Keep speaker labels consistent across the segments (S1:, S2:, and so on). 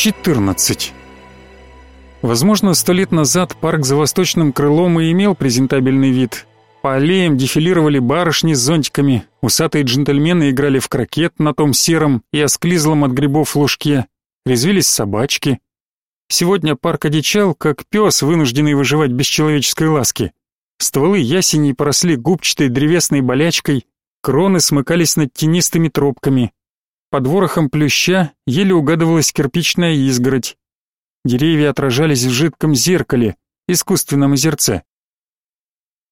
S1: 14. Возможно, сто лет назад парк за восточным крылом и имел презентабельный вид. По аллеям дефилировали барышни с зонтиками, усатые джентльмены играли в крокет на том сером и осклизлом от грибов лужке, резвились собачки. Сегодня парк одичал, как пес, вынужденный выживать без человеческой ласки. Стволы ясеней поросли губчатой древесной болячкой, кроны смыкались над тенистыми тропками. Под ворохом плюща еле угадывалась кирпичная изгородь. Деревья отражались в жидком зеркале, искусственном озерце.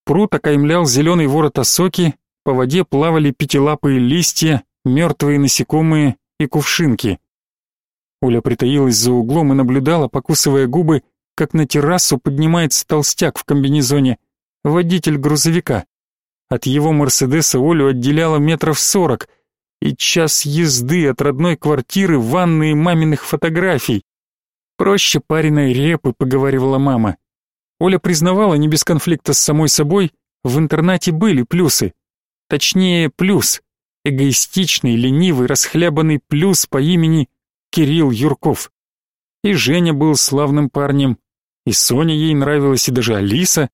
S1: Пруд окаймлял зеленый ворот осоки, по воде плавали пятилапые листья, мертвые насекомые и кувшинки. Оля притаилась за углом и наблюдала, покусывая губы, как на террасу поднимается толстяк в комбинезоне, водитель грузовика. От его Мерседеса Олю отделяло метров сорок — и час езды от родной квартиры, ванны и маминых фотографий. Проще пареной репы, поговаривала мама. Оля признавала не без конфликта с самой собой, в интернате были плюсы. Точнее, плюс. Эгоистичный, ленивый, расхлябанный плюс по имени Кирилл Юрков. И Женя был славным парнем, и Соня ей нравилась, и даже Алиса.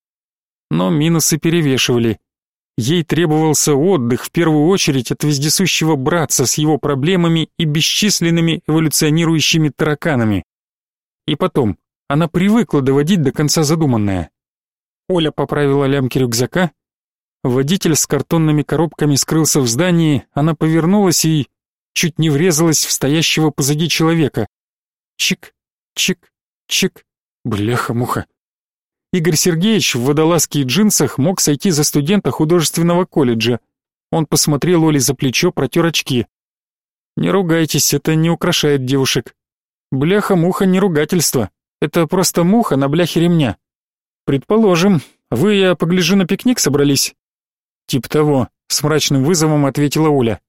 S1: Но минусы перевешивали. Ей требовался отдых в первую очередь от вездесущего братца с его проблемами и бесчисленными эволюционирующими тараканами. И потом, она привыкла доводить до конца задуманное. Оля поправила лямки рюкзака, водитель с картонными коробками скрылся в здании, она повернулась и чуть не врезалась в стоящего позади человека. Чик, чик, чик, бляха-муха. Игорь Сергеевич в водолазке и джинсах мог сойти за студента художественного колледжа. Он посмотрел Оле за плечо, протер очки. «Не ругайтесь, это не украшает девушек. Бляха-муха не ругательство. Это просто муха на бляхе ремня. Предположим, вы, я погляжу, на пикник собрались?» «Тип того», — с мрачным вызовом ответила Оля.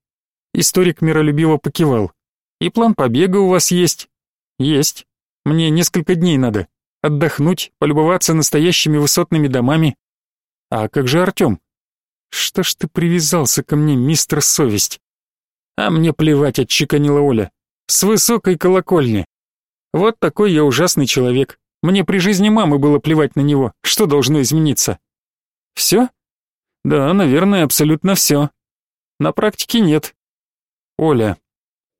S1: Историк миролюбиво покивал. «И план побега у вас есть?» «Есть. Мне несколько дней надо отдохнуть, полюбоваться настоящими высотными домами. А как же Артем? Что ж ты привязался ко мне, мистер Совесть? А мне плевать, отчеканила Оля. С высокой колокольни. Вот такой я ужасный человек. Мне при жизни мамы было плевать на него. Что должно измениться? Все? Да, наверное, абсолютно все. На практике нет. Оля,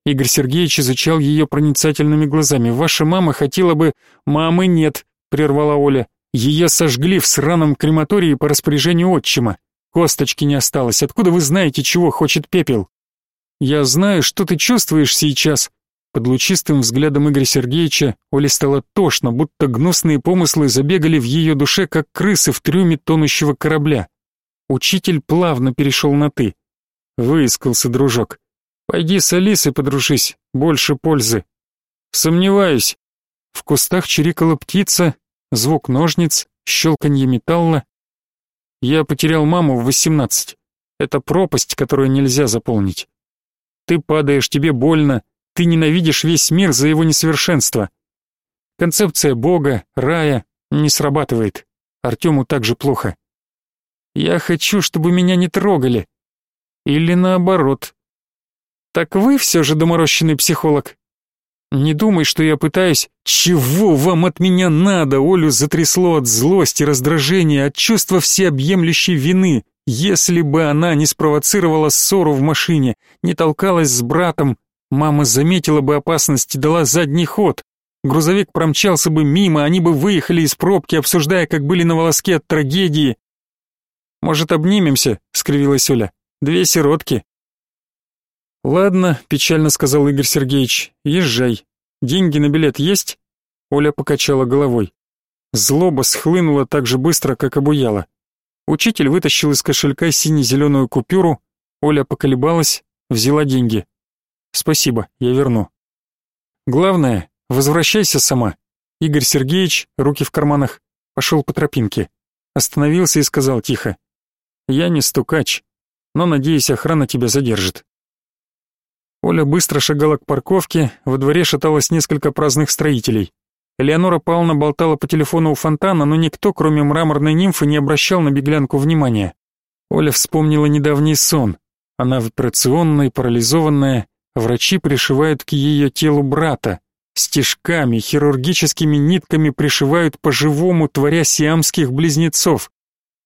S1: Игорь Сергеевич изучал ее проницательными глазами. «Ваша мама хотела бы...» «Мамы нет», — прервала Оля. «Ее сожгли в сраном крематории по распоряжению отчима. Косточки не осталось. Откуда вы знаете, чего хочет пепел?» «Я знаю, что ты чувствуешь сейчас». Под лучистым взглядом Игоря Сергеевича Оле стало тошно, будто гнусные помыслы забегали в ее душе, как крысы в трюме тонущего корабля. Учитель плавно перешел на «ты». Выискался дружок. Пойди с Алисой подружись, больше пользы. Сомневаюсь. В кустах чирикала птица, звук ножниц, щелканье металла. Я потерял маму в восемнадцать. Это пропасть, которую нельзя заполнить. Ты падаешь, тебе больно, ты ненавидишь весь мир за его несовершенство. Концепция Бога, рая не срабатывает. Артему так же плохо. Я хочу, чтобы меня не трогали. Или наоборот, так вы все же доморощенный психолог. Не думай, что я пытаюсь... Чего вам от меня надо? Олю затрясло от злости, раздражения, от чувства всеобъемлющей вины. Если бы она не спровоцировала ссору в машине, не толкалась с братом, мама заметила бы опасность и дала задний ход. Грузовик промчался бы мимо, они бы выехали из пробки, обсуждая, как были на волоске от трагедии. «Может, обнимемся?» — скривилась Оля. «Две сиротки, «Ладно», — печально сказал Игорь Сергеевич, — «езжай. Деньги на билет есть?» Оля покачала головой. Злоба схлынула так же быстро, как обуяла. Учитель вытащил из кошелька сине-зеленую купюру, Оля поколебалась, взяла деньги. «Спасибо, я верну». «Главное, возвращайся сама». Игорь Сергеевич, руки в карманах, пошел по тропинке. Остановился и сказал тихо. «Я не стукач, но, надеюсь, охрана тебя задержит». Оля быстро шагала к парковке, во дворе шаталось несколько праздных строителей. Элеонора Павловна болтала по телефону у фонтана, но никто, кроме мраморной нимфы, не обращал на беглянку внимания. Оля вспомнила недавний сон. Она в операционной, парализованная, врачи пришивают к ее телу брата, Стежками, хирургическими нитками пришивают по-живому, творя сиамских близнецов.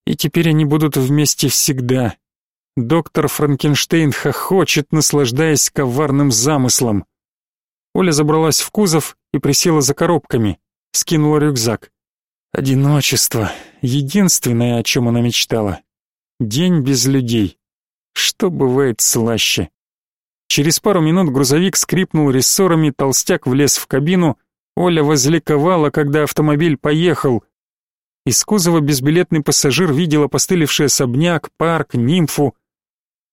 S1: И теперь они будут вместе всегда. Доктор Франкенштейн хохочет, наслаждаясь коварным замыслом. Оля забралась в кузов и присела за коробками, скинула рюкзак. Одиночество — единственное, о чем она мечтала. День без людей. Что бывает слаще? Через пару минут грузовик скрипнул рессорами, толстяк влез в кабину. Оля возликовала, когда автомобиль поехал. Из кузова безбилетный пассажир видел опостылевший особняк, парк, нимфу.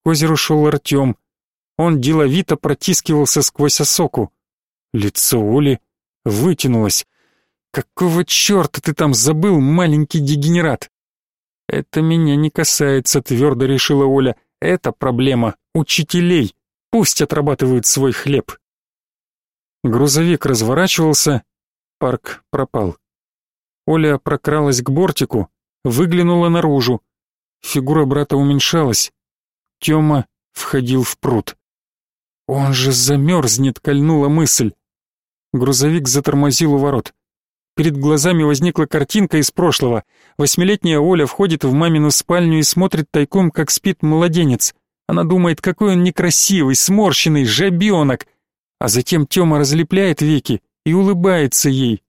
S1: К озеру шел Артем. Он деловито протискивался сквозь осоку. Лицо Оли вытянулось. «Какого черта ты там забыл, маленький дегенерат?» «Это меня не касается», — твердо решила Оля. «Это проблема учителей. Пусть отрабатывают свой хлеб». Грузовик разворачивался, парк пропал. Оля прокралась к бортику, выглянула наружу. Фигура брата уменьшалась. Тёма входил в пруд. «Он же замерзнет», — кольнула мысль. Грузовик затормозил у ворот. Перед глазами возникла картинка из прошлого. Восьмилетняя Оля входит в мамину спальню и смотрит тайком, как спит младенец. Она думает, какой он некрасивый, сморщенный, жабенок. А затем Тёма разлепляет веки и улыбается ей.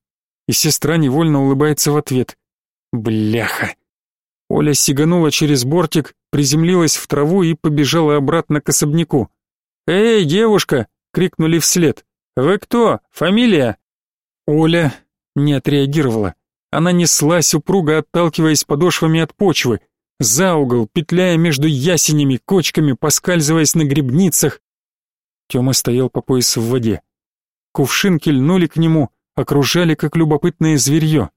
S1: И сестра невольно улыбается в ответ. Бляха. Оля сиганула через бортик, приземлилась в траву и побежала обратно к особняку. «Эй, девушка!» — крикнули вслед. «Вы кто? Фамилия?» Оля не отреагировала. Она неслась упруго, отталкиваясь подошвами от почвы, за угол, петляя между ясенями, кочками, поскальзываясь на грибницах. Тёма стоял по пояс в воде. Кувшинки льнули к нему, окружали, как любопытное зверье.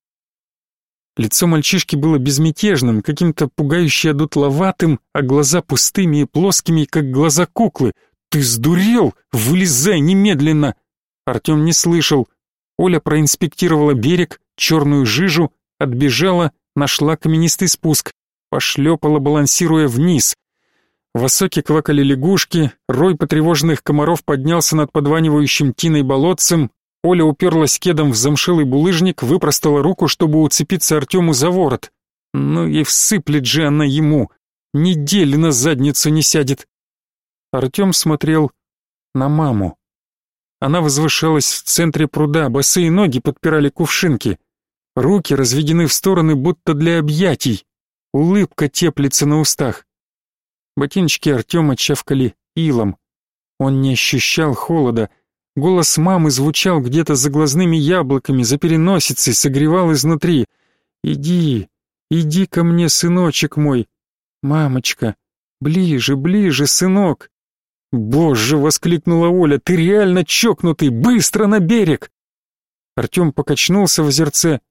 S1: Лицо мальчишки было безмятежным, каким-то пугающе одутловатым, а глаза пустыми и плоскими, как глаза куклы. «Ты сдурел? Вылезай немедленно!» Артем не слышал, Оля проинспектировала берег, черную жижу, отбежала, нашла каменистый спуск, пошлепала, балансируя вниз. В осоке квакали лягушки, рой потревоженных комаров поднялся над подванивающим тиной болотцем, Оля уперлась кедом в замшилый булыжник, выпростала руку, чтобы уцепиться Артему за ворот. Ну и всыплет же она ему, недели на задницу не сядет. Артем смотрел на маму. Она возвышалась в центре пруда, босые ноги подпирали кувшинки. Руки разведены в стороны, будто для объятий. Улыбка теплится на устах. Ботиночки Артема чавкали илом. Он не ощущал холода. Голос мамы звучал где-то за глазными яблоками, за переносицей, согревал изнутри. «Иди, иди ко мне, сыночек мой! Мамочка, ближе, ближе, сынок!» «Боже!» — воскликнула Оля. «Ты реально чокнутый! Быстро на берег!» Артем покачнулся в озерце,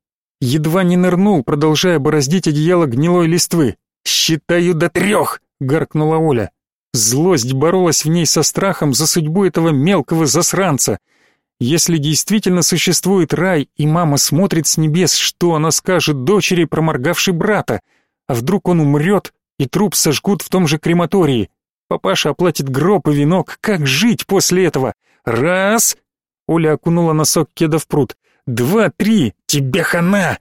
S1: едва не нырнул, продолжая бороздить одеяло гнилой листвы. «Считаю до трех!» — гаркнула Оля. Злость боролась в ней со страхом за судьбу этого мелкого засранца. Если действительно существует рай, и мама смотрит с небес, что она скажет дочери, проморгавшей брата? А вдруг он умрет, и труп сожгут в том же крематории? Папаша оплатит гроб и венок. Как жить после этого? Раз. Оля окунула носок кеда в пруд. Два, три. Тебе хана.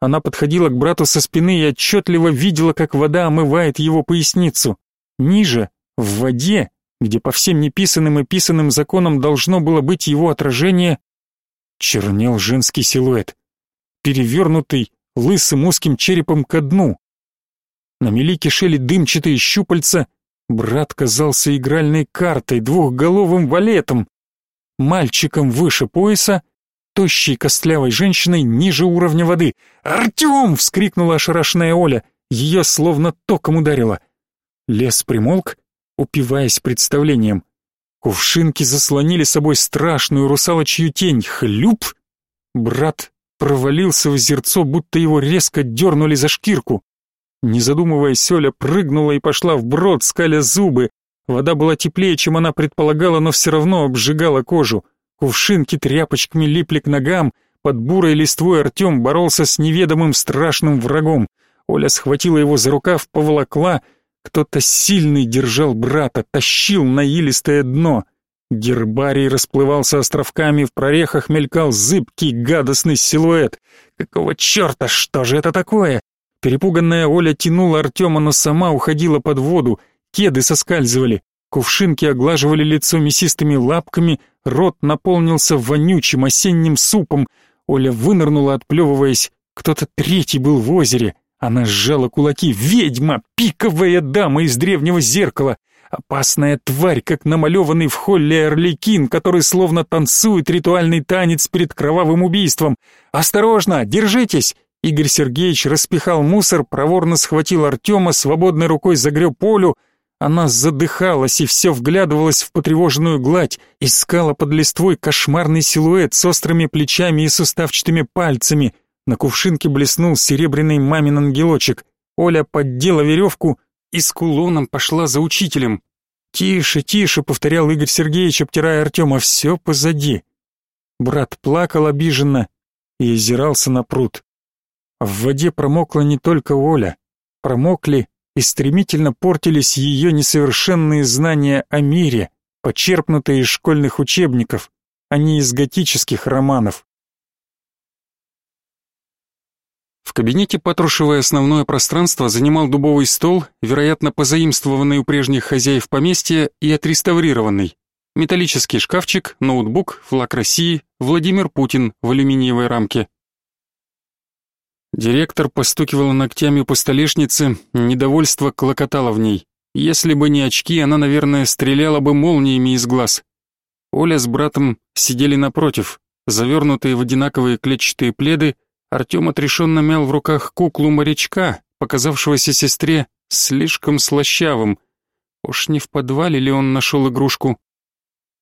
S1: Она подходила к брату со спины и отчетливо видела, как вода омывает его поясницу. Ниже, в воде, где по всем неписанным и писанным законам должно было быть его отражение, чернел женский силуэт, перевернутый лысым узким черепом ко дну. На мели кишели дымчатые щупальца, Брат казался игральной картой, двухголовым валетом, мальчиком выше пояса, тощей костлявой женщиной ниже уровня воды. «Артем!» — вскрикнула ошарашенная Оля. Ее словно током ударило. Лес примолк, упиваясь представлением. Кувшинки заслонили собой страшную русалочью тень. Хлюп! Брат провалился в озерцо, будто его резко дернули за шкирку. Не задумываясь, Оля прыгнула и пошла вброд, скаля зубы. Вода была теплее, чем она предполагала, но все равно обжигала кожу. Кувшинки тряпочками липли к ногам. Под бурой листвой Артем боролся с неведомым страшным врагом. Оля схватила его за рукав, поволокла. Кто-то сильный держал брата, тащил на илистое дно. Гербарий расплывался островками, в прорехах мелькал зыбкий гадостный силуэт. Какого черта, что же это такое? Перепуганная Оля тянула Артема, но сама уходила под воду, кеды соскальзывали, кувшинки оглаживали лицо мясистыми лапками, рот наполнился вонючим осенним супом. Оля вынырнула, отплевываясь. Кто-то третий был в озере. Она сжала кулаки. «Ведьма! Пиковая дама из древнего зеркала!» Опасная тварь, как намалеванный в холле орликин, который словно танцует ритуальный танец перед кровавым убийством. «Осторожно! Держитесь!» Игорь Сергеевич распихал мусор, проворно схватил Артема, свободной рукой загреб Полю. Она задыхалась и все вглядывалась в потревоженную гладь, искала под листвой кошмарный силуэт с острыми плечами и суставчатыми пальцами. На кувшинке блеснул серебряный мамин ангелочек. Оля поддела веревку, и с кулоном пошла за учителем. «Тише, тише», — повторял Игорь Сергеевич, обтирая Артема, — «все позади». Брат плакал обиженно и озирался на пруд. В воде промокла не только Оля, промокли и стремительно портились ее несовершенные знания о мире, почерпнутые из школьных учебников, а не из готических романов. В кабинете Патрушевой основное пространство занимал дубовый стол, вероятно, позаимствованный у прежних хозяев поместья и отреставрированный. Металлический шкафчик, ноутбук, флаг России, Владимир Путин в алюминиевой рамке. Директор постукивала ногтями по столешнице, недовольство клокотало в ней. Если бы не очки, она, наверное, стреляла бы молниями из глаз. Оля с братом сидели напротив, завернутые в одинаковые клетчатые пледы, Артем отрешенно мял в руках куклу морячка, показавшегося сестре слишком слащавым. Уж не в подвале ли он нашел игрушку?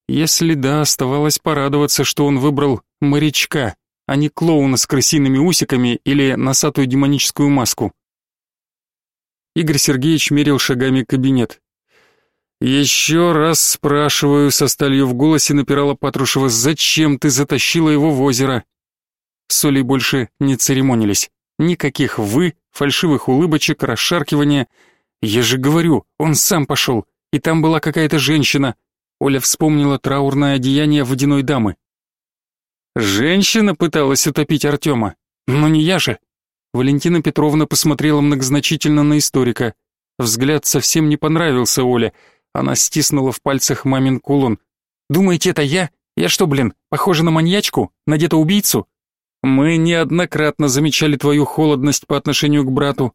S1: Если да, оставалось порадоваться, что он выбрал морячка, а не клоуна с крысиными усиками или носатую демоническую маску. Игорь Сергеевич мерил шагами кабинет. «Еще раз спрашиваю», — со сталью в голосе напирала Патрушева, «зачем ты затащила его в озеро?» С Олей больше не церемонились. Никаких «вы», фальшивых улыбочек, расшаркивания. Я же говорю, он сам пошел, и там была какая-то женщина. Оля вспомнила траурное одеяние водяной дамы. Женщина пыталась утопить Артема. Но не я же. Валентина Петровна посмотрела многозначительно на историка. Взгляд совсем не понравился Оле. Она стиснула в пальцах мамин кулон. «Думаете, это я? Я что, блин, похожа на маньячку? На убийцу? Мы неоднократно замечали твою холодность по отношению к брату.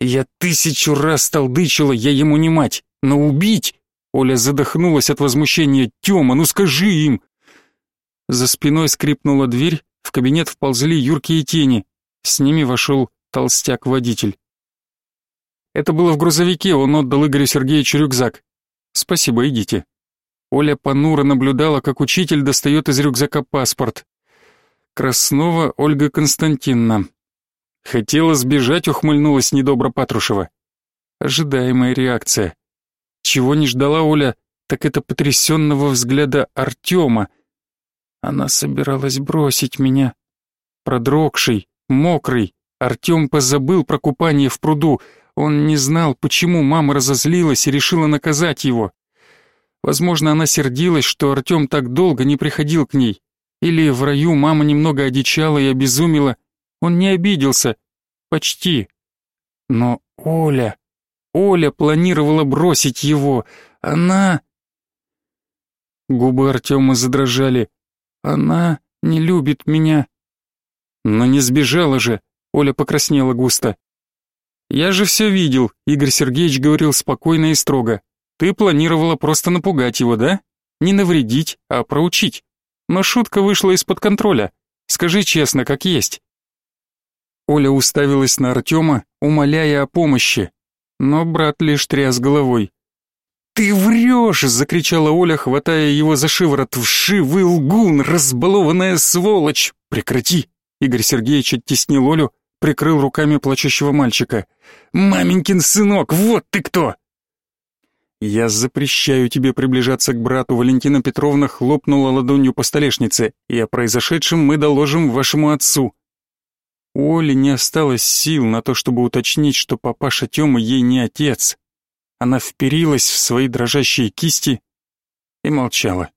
S1: Я тысячу раз толдычила, я ему не мать, но убить... Оля задохнулась от возмущения. Тёма, ну скажи им! За спиной скрипнула дверь, в кабинет вползли юркие тени. С ними вошел толстяк-водитель. Это было в грузовике, он отдал Игорю Сергеевичу рюкзак. Спасибо, идите. Оля понуро наблюдала, как учитель достает из рюкзака паспорт. Краснова Ольга Константиновна. Хотела сбежать, ухмыльнулась недобро Патрушева. Ожидаемая реакция. Чего не ждала Оля, так это потрясенного взгляда Артема. Она собиралась бросить меня. Продрогший, мокрый, Артем позабыл про купание в пруду. Он не знал, почему мама разозлилась и решила наказать его. Возможно, она сердилась, что Артем так долго не приходил к ней. Или в раю мама немного одичала и обезумела. Он не обиделся. Почти. Но Оля... Оля планировала бросить его. Она... Губы Артема задрожали. Она не любит меня. Но не сбежала же. Оля покраснела густо. Я же все видел, Игорь Сергеевич говорил спокойно и строго. Ты планировала просто напугать его, да? Не навредить, а проучить но шутка вышла из-под контроля. Скажи честно, как есть». Оля уставилась на Артема, умоляя о помощи, но брат лишь тряс головой. «Ты врешь!» — закричала Оля, хватая его за шиворот. «Вшивый лгун, разбалованная сволочь! Прекрати!» Игорь Сергеевич оттеснил Олю, прикрыл руками плачущего мальчика. «Маменькин сынок, вот ты кто!» «Я запрещаю тебе приближаться к брату», Валентина Петровна хлопнула ладонью по столешнице, «и о произошедшем мы доложим вашему отцу». У Оли не осталось сил на то, чтобы уточнить, что папаша Тёма ей не отец. Она вперилась в свои дрожащие кисти и молчала.